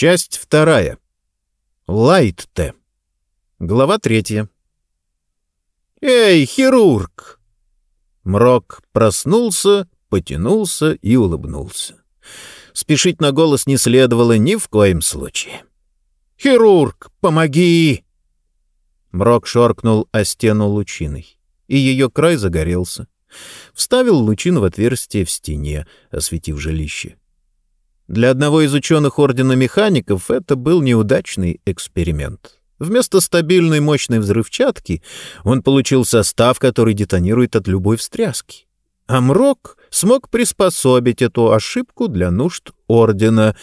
Часть вторая. Лайтте. Глава третья. «Эй, хирург!» Мрок проснулся, потянулся и улыбнулся. Спешить на голос не следовало ни в коем случае. «Хирург, помоги!» Мрок шоркнул о стену лучиной, и ее край загорелся. Вставил лучину в отверстие в стене, осветив жилище. Для одного из ученых Ордена Механиков это был неудачный эксперимент. Вместо стабильной мощной взрывчатки он получил состав, который детонирует от любой встряски. Амрок смог приспособить эту ошибку для нужд Ордена.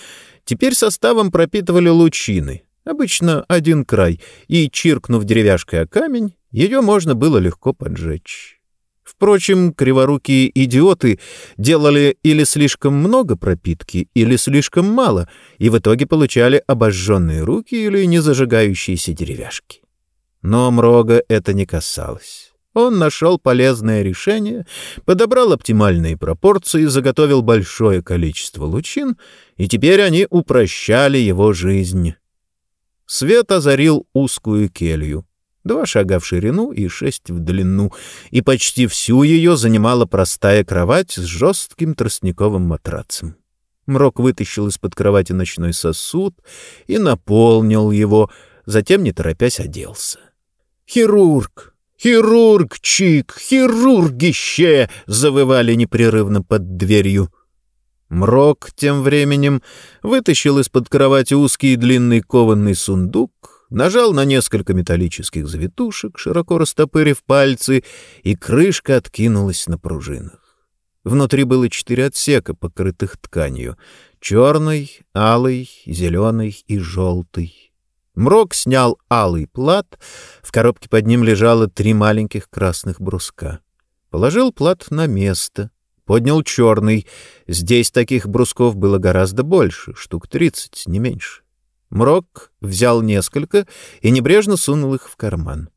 Теперь составом пропитывали лучины, обычно один край, и, чиркнув деревяшкой о камень, ее можно было легко поджечь. Впрочем, криворукие идиоты делали или слишком много пропитки, или слишком мало, и в итоге получали обожженные руки или незажигающиеся деревяшки. Но Мрога это не касалось. Он нашел полезное решение, подобрал оптимальные пропорции, заготовил большое количество лучин, и теперь они упрощали его жизнь. Свет озарил узкую келью два шага в ширину и шесть в длину, и почти всю ее занимала простая кровать с жестким тростниковым матрацем. Мрок вытащил из-под кровати ночной сосуд и наполнил его, затем, не торопясь, оделся. «Хирург! Хирург, Чик! Хирургище!» — завывали непрерывно под дверью. Мрок тем временем вытащил из-под кровати узкий и длинный кованный сундук, нажал на несколько металлических завитушек, широко растопырив пальцы, и крышка откинулась на пружинах. Внутри было четыре отсека, покрытых тканью — черный, алый, зеленый и желтый. Мрок снял алый плат, в коробке под ним лежало три маленьких красных бруска. Положил плат на место, поднял черный. Здесь таких брусков было гораздо больше, штук тридцать, не меньше. Мрок взял несколько и небрежно сунул их в карман.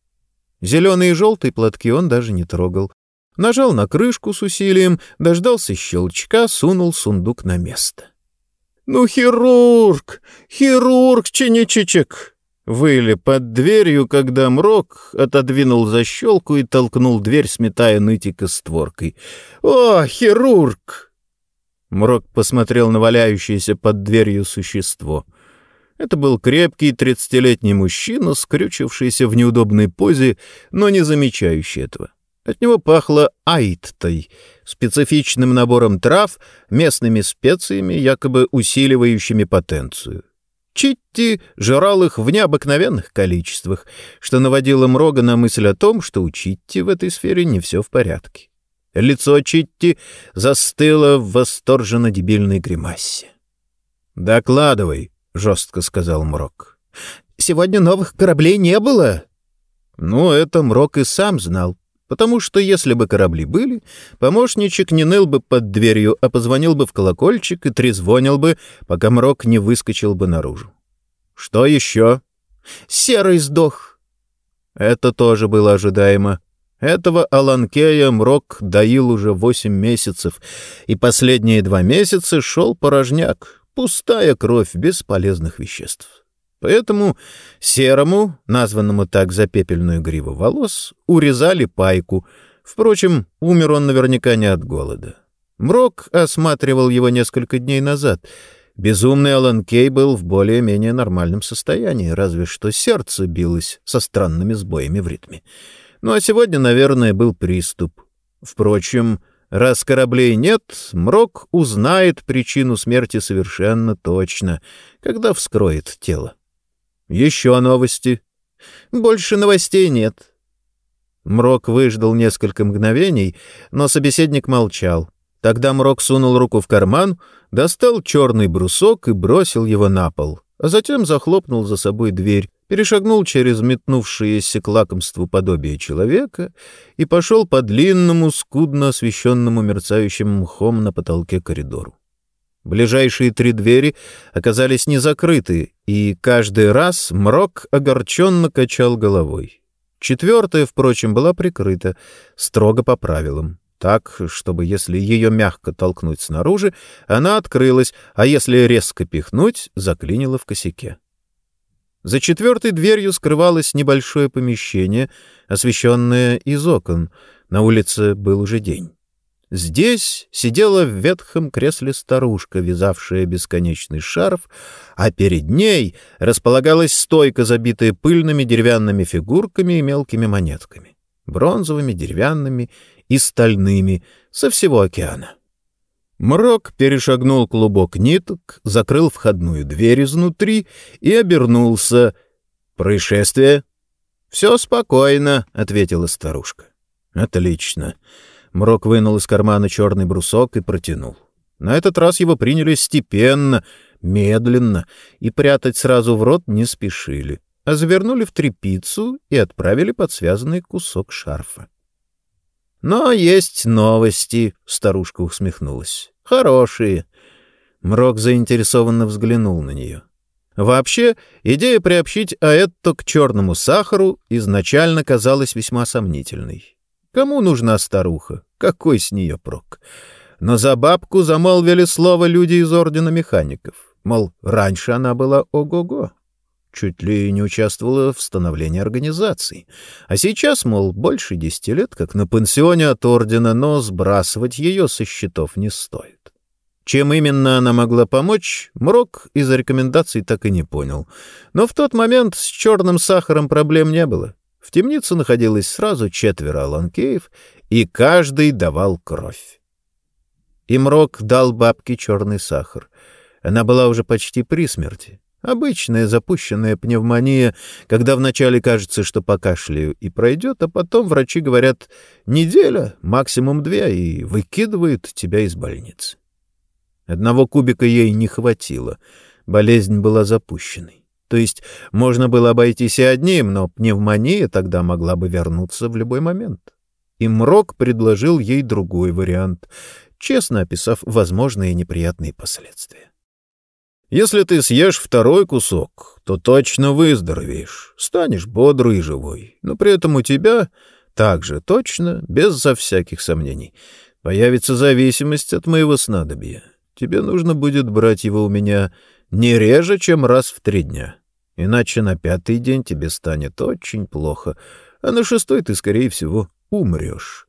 Зеленые и желтые платки он даже не трогал. Нажал на крышку с усилием, дождался щелчка, сунул сундук на место. «Ну, хирург! Хирург, чиничичек!» Выли под дверью, когда Мрок отодвинул защелку и толкнул дверь, сметая нытика створкой. «О, хирург!» Мрок посмотрел на валяющееся под дверью существо — это был крепкий тридцатилетний мужчина, скрючившийся в неудобной позе, но не замечающий этого. От него пахло айттой, специфичным набором трав, местными специями, якобы усиливающими потенцию. Читти жрал их в необыкновенных количествах, что наводило Мрога на мысль о том, что у Читти в этой сфере не все в порядке. Лицо Читти застыло в восторженно-дебильной гримасе. «Докладывай», — жестко сказал Мрок. «Сегодня новых кораблей не было». Ну, это Мрок и сам знал, потому что если бы корабли были, помощничек не ныл бы под дверью, а позвонил бы в колокольчик и трезвонил бы, пока Мрок не выскочил бы наружу. «Что еще?» «Серый сдох». Это тоже было ожидаемо. Этого Аланкея Мрок доил уже восемь месяцев, и последние два месяца шел порожняк, Пустая кровь бесполезных веществ. Поэтому серому, названному так за пепельную гриву волос, урезали пайку. Впрочем, умер он наверняка не от голода. Мрок осматривал его несколько дней назад. Безумный Алан Кей был в более-менее нормальном состоянии, разве что сердце билось со странными сбоями в ритме. Ну а сегодня, наверное, был приступ. Впрочем, Раз кораблей нет, Мрок узнает причину смерти совершенно точно, когда вскроет тело. Еще новости. Больше новостей нет. Мрок выждал несколько мгновений, но собеседник молчал. Тогда Мрок сунул руку в карман, достал черный брусок и бросил его на пол, а затем захлопнул за собой дверь, перешагнул через метнувшееся к лакомству подобие человека и пошел по длинному, скудно освещенному мерцающим мхом на потолке коридору. Ближайшие три двери оказались не закрыты, и каждый раз Мрок огорченно качал головой. Четвертая, впрочем, была прикрыта, строго по правилам. так, чтобы если ее мягко толкнуть снаружи, она открылась, а если резко пихнуть, заклинила в косяке. За четвертой дверью скрывалось небольшое помещение, освещенное из окон. На улице был уже день. Здесь сидела в ветхом кресле старушка, вязавшая бесконечный шарф, а перед ней располагалась стойка, забитая пыльными деревянными фигурками и мелкими монетками, бронзовыми, деревянными и стальными, со всего океана. Мрок перешагнул клубок ниток, закрыл входную дверь изнутри и обернулся. «Происшествие?» «Все спокойно», — ответила старушка. «Отлично». Мрок вынул из кармана черный брусок и протянул. На этот раз его приняли степенно, медленно, и прятать сразу в рот не спешили, а завернули в тряпицу и отправили под связанный кусок шарфа. «Но есть новости», — старушка усмехнулась. «Хорошие». Мрок заинтересованно взглянул на нее. Вообще, идея приобщить Аэтто к черному сахару изначально казалась весьма сомнительной. Кому нужна старуха? Какой с нее прок? Но за бабку замолвили слово люди из Ордена Механиков. Мол, раньше она была ого-го. Чуть ли не участвовала в становлении организации. А сейчас, мол, больше десяти лет, как на пансионе от Ордена, но сбрасывать ее со счетов не стоит. Чем именно она могла помочь, Мрок из рекомендаций так и не понял. Но в тот момент с черным сахаром проблем не было. В темнице находилось сразу четверо аланкеев, и каждый давал кровь. Имрок дал бабке черный сахар. Она была уже почти при смерти. Обычная запущенная пневмония, когда вначале кажется, что покашляю и пройдет, а потом врачи говорят «неделя, максимум две» и выкидывают тебя из больницы. Одного кубика ей не хватило. Болезнь была запущенной. То есть можно было обойтись и одним, но пневмония тогда могла бы вернуться в любой момент. И Мрок предложил ей другой вариант, честно описав возможные неприятные последствия. «Если ты съешь второй кусок, то точно выздоровеешь, станешь бодрый и живой, но при этом у тебя также точно, безо всяких сомнений, появится зависимость от моего снадобья. Тебе нужно будет брать его у меня не реже, чем раз в три дня. Иначе на пятый день тебе станет очень плохо, а на шестой ты, скорее всего, умрешь.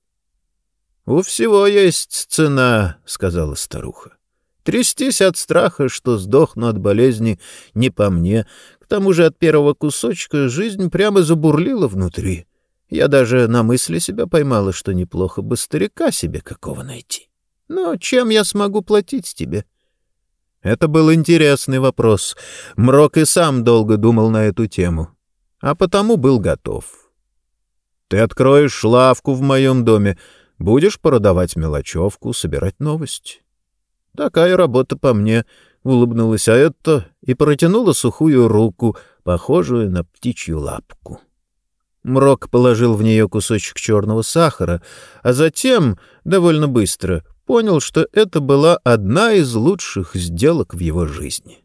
— У всего есть цена, — сказала старуха. — Трястись от страха, что сдохну от болезни, не по мне. К тому же от первого кусочка жизнь прямо забурлила внутри. Я даже на мысли себя поймала, что неплохо бы старика себе какого найти. Но чем я смогу платить тебе? — это был интересный вопрос. Мрок и сам долго думал на эту тему, а потому был готов. «Ты откроешь лавку в моем доме, будешь продавать мелочевку, собирать новости». «Такая работа по мне», — улыбнулась Аэтта и протянула сухую руку, похожую на птичью лапку. Мрок положил в нее кусочек черного сахара, а затем, довольно быстро, понял, что это была одна из лучших сделок в его жизни.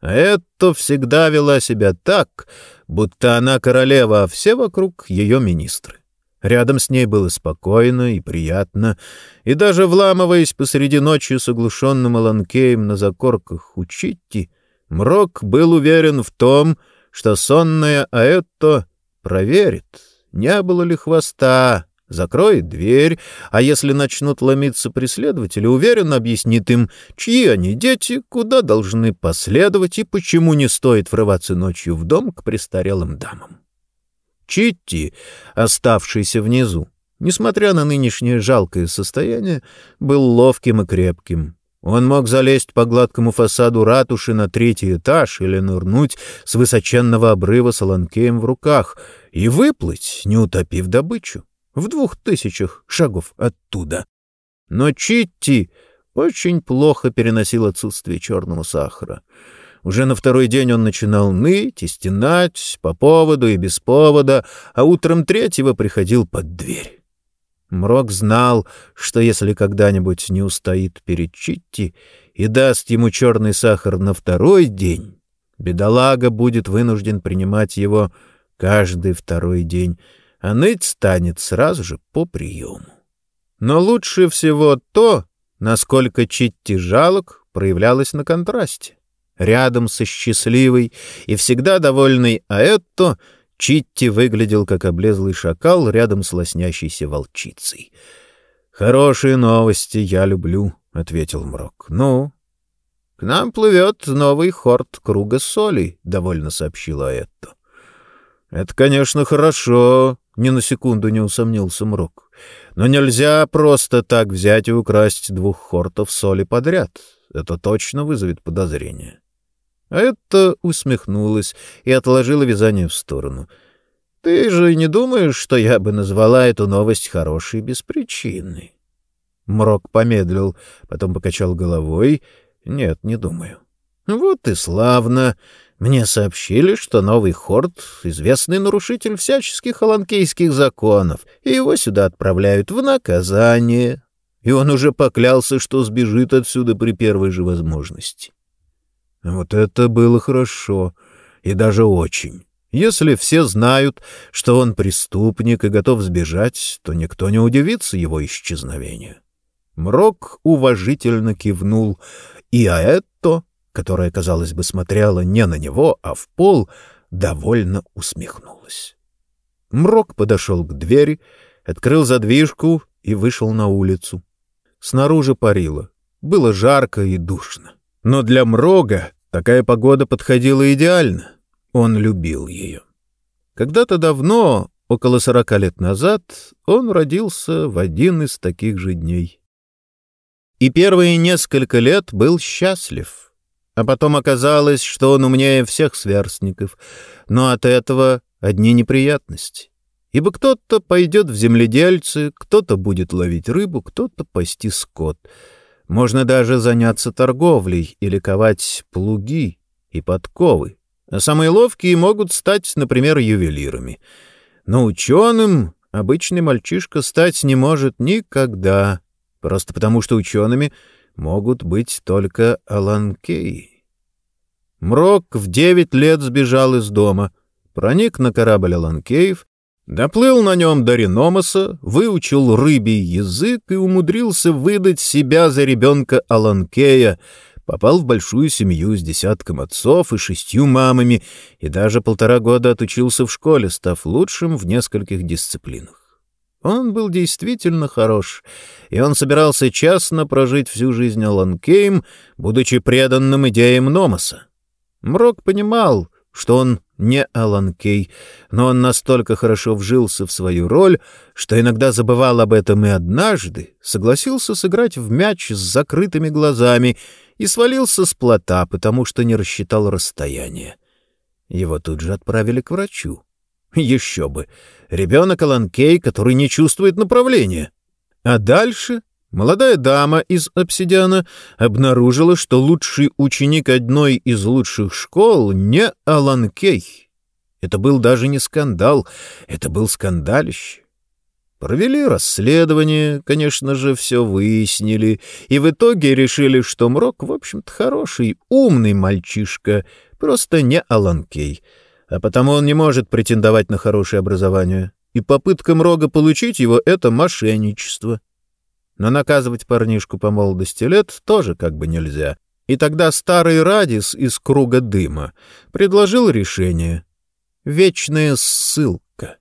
Это всегда вела себя так, будто она королева, а все вокруг ее министры. Рядом с ней было спокойно и приятно, и даже вламываясь посреди ночи с оглушенным Аланкеем на закорках у Читти, Мрок был уверен в том, что сонная Аэтто проверит, не было ли хвоста, закроет дверь, а если начнут ломиться преследователи, уверенно объяснит им, чьи они дети, куда должны последовать и почему не стоит врываться ночью в дом к престарелым дамам. Читти, оставшийся внизу, несмотря на нынешнее жалкое состояние, был ловким и крепким. Он мог залезть по гладкому фасаду ратуши на третий этаж или нырнуть с высоченного обрыва с аланкеем в руках и выплыть, не утопив добычу в двух тысячах шагов оттуда. Но Читти очень плохо переносил отсутствие черного сахара. Уже на второй день он начинал ныть и стенать по поводу и без повода, а утром третьего приходил под дверь. Мрок знал, что если когда-нибудь не устоит перед Читти и даст ему черный сахар на второй день, бедолага будет вынужден принимать его каждый второй день, а ныть станет сразу же по приему. Но лучше всего то, насколько Читти жалок проявлялась на контрасте. Рядом со счастливой и всегда довольной Аэтто Читти выглядел как облезлый шакал рядом с лоснящейся волчицей. «Хорошие новости я люблю», — ответил Мрок. «Ну?» «К нам плывет новый хорд круга соли», — довольно сообщила Аэтто. «Это, конечно, хорошо», — ни на секунду не усомнился Мрок. «Но нельзя просто так взять и украсть двух хортов соли подряд. Это точно вызовет подозрение». А это усмехнулась и отложила вязание в сторону. «Ты же не думаешь, что я бы назвала эту новость хорошей без причины?» Мрок помедлил, потом покачал головой. «Нет, не думаю». «Вот и славно. Мне сообщили, что новый Хорд — известный нарушитель всяческих аланкейских законов, и его сюда отправляют в наказание. И он уже поклялся, что сбежит отсюда при первой же возможности». Вот это было хорошо, и даже очень. Если все знают, что он преступник и готов сбежать, то никто не удивится его исчезновению. Мрок уважительно кивнул, и Аэтто, которая, казалось бы, смотрела не на него, а в пол, довольно усмехнулась. Мрок подошел к двери, открыл задвижку и вышел на улицу. Снаружи парило. Было жарко и душно. Но для Мрога такая погода подходила идеально. Он любил ее. Когда-то давно, около сорока лет назад, он родился в один из таких же дней. И первые несколько лет был счастлив. А потом оказалось, что он умнее всех сверстников. Но от этого одни неприятности. Ибо кто-то пойдет в земледельцы, кто-то будет ловить рыбу, кто-то пасти скот — можно даже заняться торговлей или ковать плуги и подковы. А самые ловкие могут стать, например, ювелирами. Но ученым обычный мальчишка стать не может никогда, просто потому что учеными могут быть только Аланкеи. Мрок в девять лет сбежал из дома, проник на корабль Аланкеев Доплыл на нем до Реномаса, выучил рыбий язык и умудрился выдать себя за ребенка Аланкея, попал в большую семью с десятком отцов и шестью мамами и даже полтора года отучился в школе, став лучшим в нескольких дисциплинах. Он был действительно хорош, и он собирался честно прожить всю жизнь Аланкеем, будучи преданным идеям Номаса. Мрок понимал, что он не Алан Кей, но он настолько хорошо вжился в свою роль, что иногда забывал об этом и однажды согласился сыграть в мяч с закрытыми глазами и свалился с плота, потому что не рассчитал расстояние. Его тут же отправили к врачу. Еще бы! Ребенок Алан Кей, который не чувствует направления. А дальше Молодая дама из обсидиана обнаружила, что лучший ученик одной из лучших школ не Алан Кей. Это был даже не скандал, это был скандалище. Провели расследование, конечно же, все выяснили, и в итоге решили, что Мрок, в общем-то, хороший, умный мальчишка, просто не Алан Кей, а потому он не может претендовать на хорошее образование, и попытка Мрога получить его — это мошенничество. Но наказывать парнишку по молодости лет тоже как бы нельзя. И тогда старый Радис из круга дыма предложил решение. Вечная ссылка.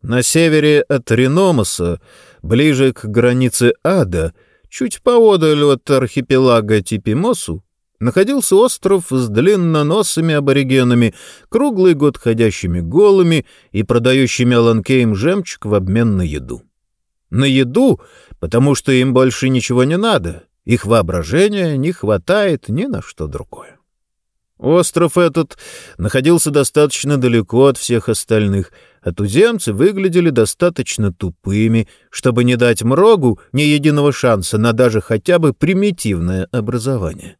На севере от Реномаса, ближе к границе ада, чуть поодаль от архипелага Типимосу, находился остров с длинноносыми аборигенами, круглый год ходящими голыми и продающими Аланкеем жемчуг в обмен на еду. На еду, потому что им больше ничего не надо, их воображения не хватает ни на что другое. Остров этот находился достаточно далеко от всех остальных, а туземцы выглядели достаточно тупыми, чтобы не дать Мрогу ни единого шанса на даже хотя бы примитивное образование.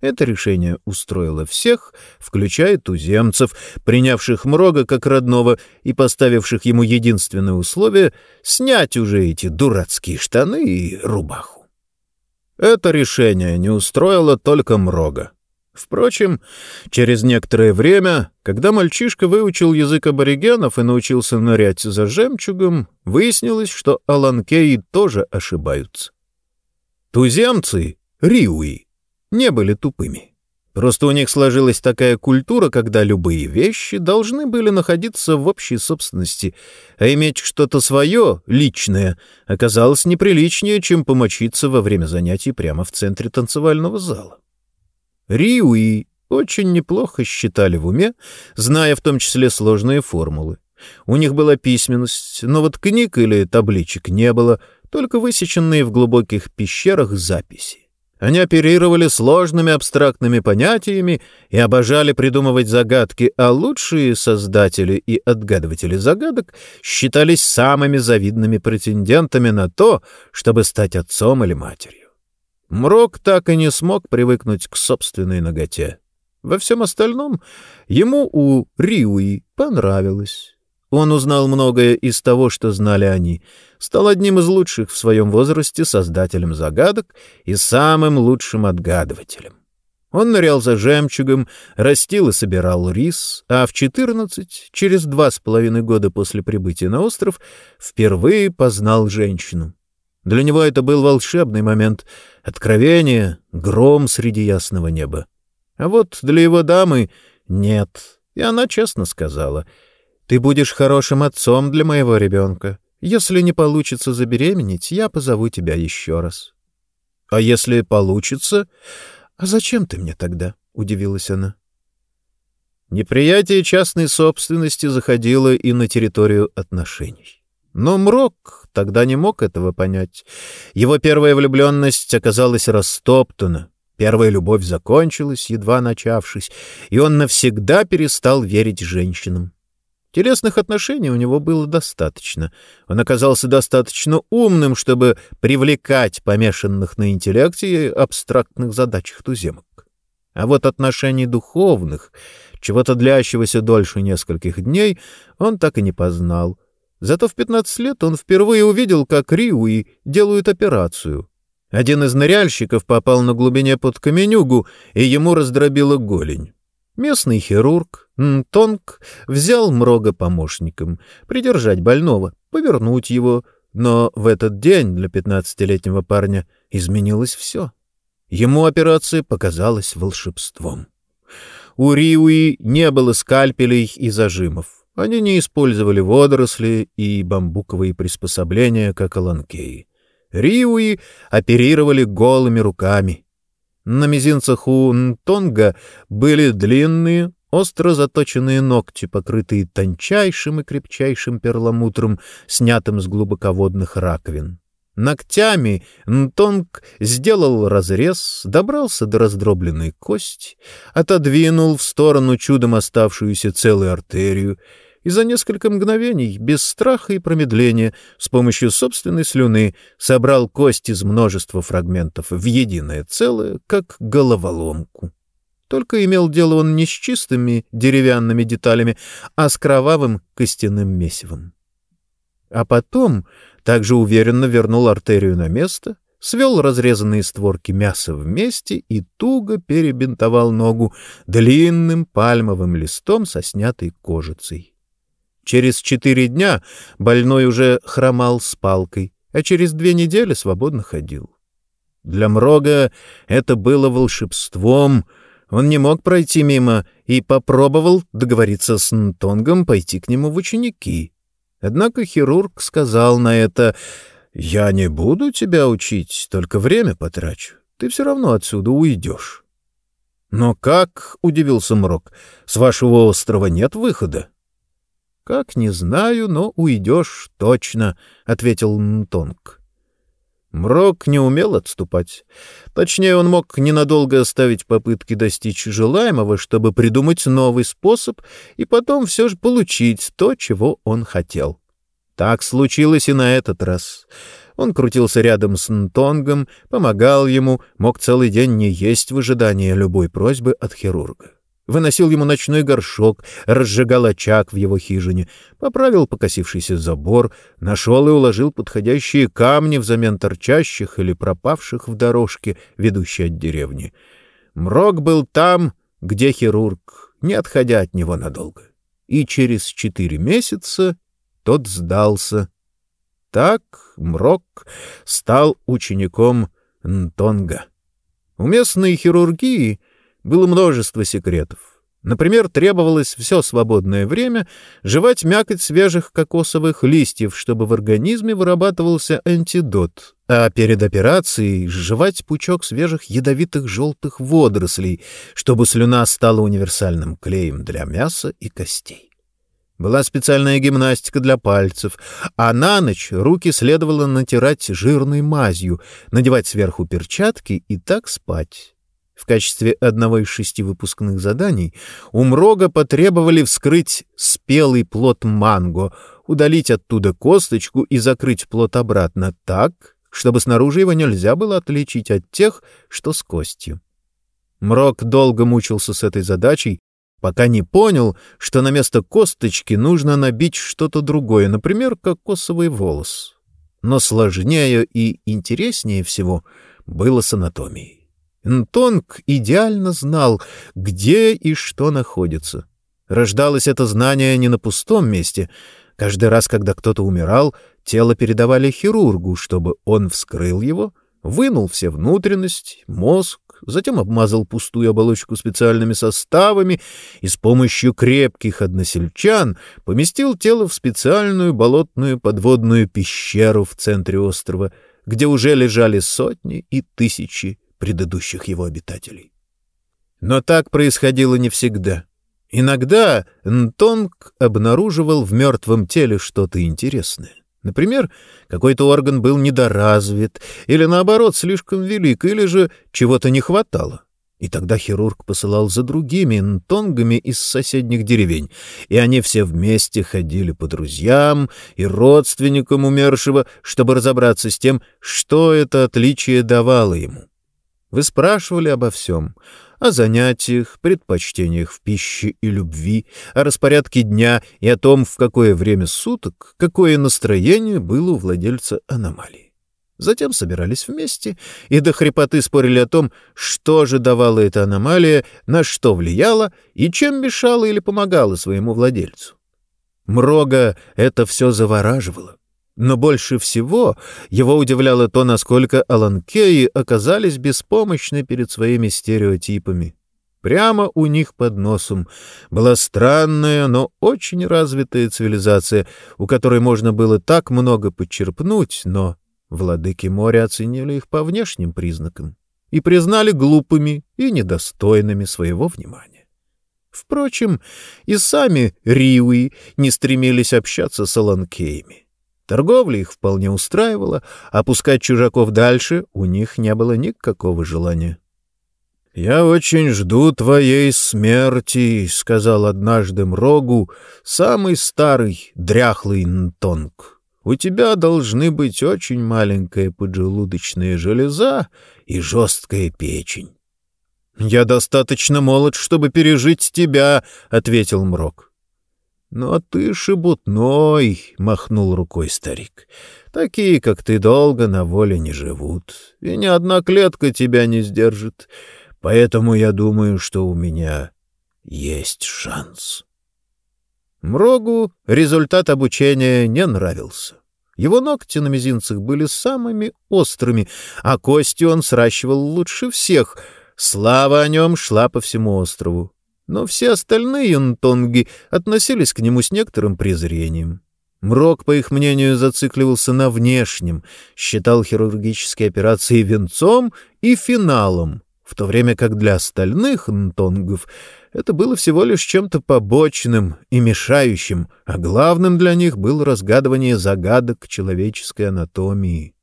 Это решение устроило всех, включая туземцев, принявших Мрога как родного и поставивших ему единственное условие — снять уже эти дурацкие штаны и рубаху. Это решение не устроило только Мрога. Впрочем, через некоторое время, когда мальчишка выучил язык аборигенов и научился нырять за жемчугом, выяснилось, что аланкеи тоже ошибаются. Туземцы, риуи, не были тупыми. Просто у них сложилась такая культура, когда любые вещи должны были находиться в общей собственности, а иметь что-то свое, личное, оказалось неприличнее, чем помочиться во время занятий прямо в центре танцевального зала. Риуи очень неплохо считали в уме, зная в том числе сложные формулы. У них была письменность, но вот книг или табличек не было, только высеченные в глубоких пещерах записи. Они оперировали сложными абстрактными понятиями и обожали придумывать загадки, а лучшие создатели и отгадыватели загадок считались самыми завидными претендентами на то, чтобы стать отцом или матерью. Мрок так и не смог привыкнуть к собственной ноготе. Во всем остальном ему у Риуи понравилось. Он узнал многое из того, что знали они, стал одним из лучших в своем возрасте создателем загадок и самым лучшим отгадывателем. Он нырял за жемчугом, растил и собирал рис, а в 14, через два с половиной года после прибытия на остров, впервые познал женщину. Для него это был волшебный момент, откровение, гром среди ясного неба. А вот для его дамы нет, и она честно сказала, «Ты будешь хорошим отцом для моего ребенка. Если не получится забеременеть, я позову тебя еще раз». «А если получится? А зачем ты мне тогда?» — удивилась она. Неприятие частной собственности заходило и на территорию отношений. Но Мрок тогда не мог этого понять. Его первая влюбленность оказалась растоптана. Первая любовь закончилась, едва начавшись, и он навсегда перестал верить женщинам. Телесных отношений у него было достаточно. Он оказался достаточно умным, чтобы привлекать помешанных на интеллекте и абстрактных задачах туземок. А вот отношений духовных, чего-то длящегося дольше нескольких дней, он так и не познал — Зато в 15 лет он впервые увидел, как Риуи делают операцию. Один из ныряльщиков попал на глубине под каменюгу, и ему раздробило голень. Местный хирург Нтонг взял Мрога помощником, придержать больного, повернуть его, но в этот день для пятнадцатилетнего парня изменилось все. Ему операция показалась волшебством. У Риуи не было скальпелей и зажимов. Они не использовали водоросли и бамбуковые приспособления, как аланкеи. Риуи оперировали голыми руками. На мизинцах у Нтонга были длинные, остро заточенные ногти, покрытые тончайшим и крепчайшим перламутром, снятым с глубоководных раковин. Ногтями Нтонг сделал разрез, добрался до раздробленной кости, отодвинул в сторону чудом оставшуюся целую артерию — и за несколько мгновений, без страха и промедления, с помощью собственной слюны собрал кость из множества фрагментов в единое целое, как головоломку. Только имел дело он не с чистыми деревянными деталями, а с кровавым костяным месивом. А потом также уверенно вернул артерию на место, свел разрезанные створки мяса вместе и туго перебинтовал ногу длинным пальмовым листом со снятой кожицей. Через четыре дня больной уже хромал с палкой, а через две недели свободно ходил. Для Мрога это было волшебством. Он не мог пройти мимо и попробовал договориться с Нтонгом пойти к нему в ученики. Однако хирург сказал на это «Я не буду тебя учить, только время потрачу. Ты все равно отсюда уйдешь». «Но как?» — удивился Мрок. «С вашего острова нет выхода». «Как не знаю, но уйдешь точно», — ответил Нтонг. Мрок не умел отступать. Точнее, он мог ненадолго оставить попытки достичь желаемого, чтобы придумать новый способ и потом все же получить то, чего он хотел. Так случилось и на этот раз. Он крутился рядом с Нтонгом, помогал ему, мог целый день не есть в ожидании любой просьбы от хирурга выносил ему ночной горшок, разжигал очаг в его хижине, поправил покосившийся забор, нашел и уложил подходящие камни взамен торчащих или пропавших в дорожке, ведущей от деревни. Мрок был там, где хирург, не отходя от него надолго. И через четыре месяца тот сдался. Так Мрок стал учеником Нтонга. У местной хирургии было множество секретов. Например, требовалось все свободное время жевать мякоть свежих кокосовых листьев, чтобы в организме вырабатывался антидот, а перед операцией жевать пучок свежих ядовитых желтых водорослей, чтобы слюна стала универсальным клеем для мяса и костей. Была специальная гимнастика для пальцев, а на ночь руки следовало натирать жирной мазью, надевать сверху перчатки и так спать. В качестве одного из шести выпускных заданий у Мрога потребовали вскрыть спелый плод манго, удалить оттуда косточку и закрыть плод обратно так, чтобы снаружи его нельзя было отличить от тех, что с костью. Мрог долго мучился с этой задачей, пока не понял, что на место косточки нужно набить что-то другое, например, кокосовый волос. Но сложнее и интереснее всего было с анатомией. Нтонг идеально знал, где и что находится. Рождалось это знание не на пустом месте. Каждый раз, когда кто-то умирал, тело передавали хирургу, чтобы он вскрыл его, вынул все внутренности, мозг, затем обмазал пустую оболочку специальными составами и с помощью крепких односельчан поместил тело в специальную болотную подводную пещеру в центре острова, где уже лежали сотни и тысячи предыдущих его обитателей. Но так происходило не всегда. Иногда Нтонг обнаруживал в мертвом теле что-то интересное. Например, какой-то орган был недоразвит, или наоборот слишком велик, или же чего-то не хватало. И тогда хирург посылал за другими нтонгами из соседних деревень, и они все вместе ходили по друзьям и родственникам умершего, чтобы разобраться с тем, что это отличие давало ему. Вы спрашивали обо всем — о занятиях, предпочтениях в пище и любви, о распорядке дня и о том, в какое время суток, какое настроение было у владельца аномалии. Затем собирались вместе и до хрипоты спорили о том, что же давала эта аномалия, на что влияла и чем мешала или помогала своему владельцу. Мрога это все завораживало. Но больше всего его удивляло то, насколько аланкеи оказались беспомощны перед своими стереотипами. Прямо у них под носом была странная, но очень развитая цивилизация, у которой можно было так много подчерпнуть, но владыки моря оценили их по внешним признакам и признали глупыми и недостойными своего внимания. Впрочем, и сами Риуи не стремились общаться с аланкеями. Торговля их вполне устраивала, а пускать чужаков дальше у них не было никакого желания. «Я очень жду твоей смерти», — сказал однажды Мрогу самый старый дряхлый Нтонг. «У тебя должны быть очень маленькая поджелудочная железа и жесткая печень». «Я достаточно молод, чтобы пережить тебя», — ответил Мрог. «Ну, а ты шебутной», — махнул рукой старик. «Такие, как ты, долго на воле не живут, и ни одна клетка тебя не сдержит. Поэтому я думаю, что у меня есть шанс». Мрогу результат обучения не нравился. Его ногти на мизинцах были самыми острыми, а кости он сращивал лучше всех. Слава о нем шла по всему острову но все остальные нтонги относились к нему с некоторым презрением. Мрок, по их мнению, зацикливался на внешнем, считал хирургические операции венцом и финалом, в то время как для остальных нтонгов это было всего лишь чем-то побочным и мешающим, а главным для них было разгадывание загадок человеческой анатомии.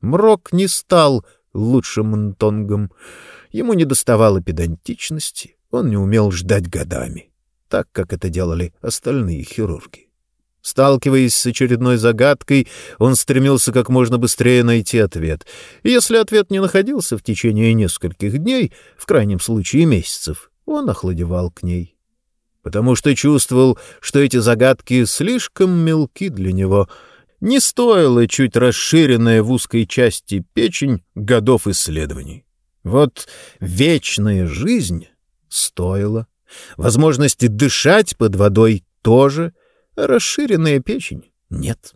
Мрок не стал лучшим нтонгом, ему недоставало педантичности, он не умел ждать годами, так как это делали остальные хирурги. Сталкиваясь с очередной загадкой, он стремился как можно быстрее найти ответ. И если ответ не находился в течение нескольких дней, в крайнем случае месяцев, он охладевал к ней. Потому что чувствовал, что эти загадки слишком мелки для него. Не стоило чуть расширенная в узкой части печень годов исследований. Вот вечная жизнь стоила. Возможности дышать под водой тоже, расширенная печень нет.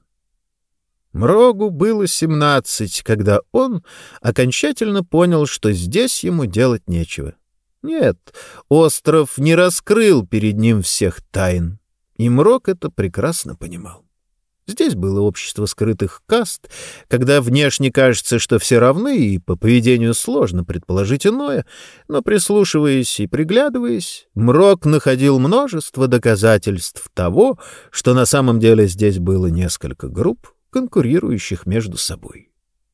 Мрогу было семнадцать, когда он окончательно понял, что здесь ему делать нечего. Нет, остров не раскрыл перед ним всех тайн, и Мрог это прекрасно понимал. Здесь было общество скрытых каст, когда внешне кажется, что все равны, и по поведению сложно предположить иное, но, прислушиваясь и приглядываясь, Мрок находил множество доказательств того, что на самом деле здесь было несколько групп, конкурирующих между собой.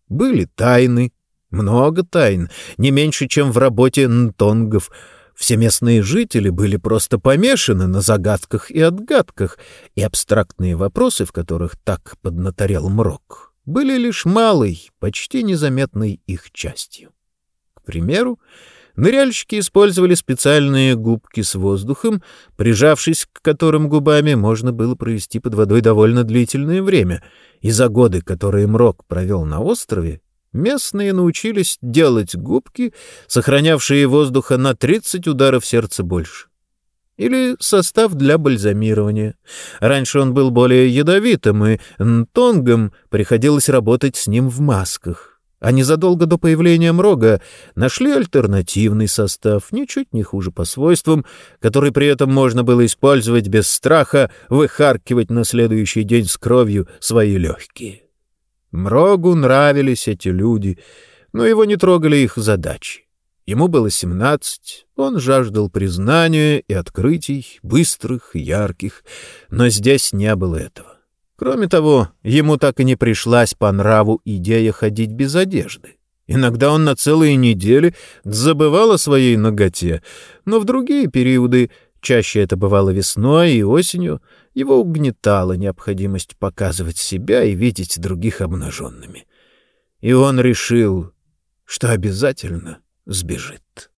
Были тайны, много тайн, не меньше, чем в работе нтонгов — все местные жители были просто помешаны на загадках и отгадках, и абстрактные вопросы, в которых так поднаторел Мрок, были лишь малой, почти незаметной их частью. К примеру, ныряльщики использовали специальные губки с воздухом, прижавшись к которым губами можно было провести под водой довольно длительное время, и за годы, которые Мрок провел на острове, Местные научились делать губки, сохранявшие воздуха на 30 ударов сердца больше. Или состав для бальзамирования. Раньше он был более ядовитым, и нтонгам приходилось работать с ним в масках. А незадолго до появления мрога нашли альтернативный состав, ничуть не хуже по свойствам, который при этом можно было использовать без страха выхаркивать на следующий день с кровью свои легкие. Мрогу нравились эти люди, но его не трогали их задачи. Ему было семнадцать, он жаждал признания и открытий, быстрых ярких, но здесь не было этого. Кроме того, ему так и не пришлась по нраву идея ходить без одежды. Иногда он на целые недели забывал о своей ноготе, но в другие периоды, чаще это бывало весной и осенью, его угнетала необходимость показывать себя и видеть других обнаженными. И он решил, что обязательно сбежит.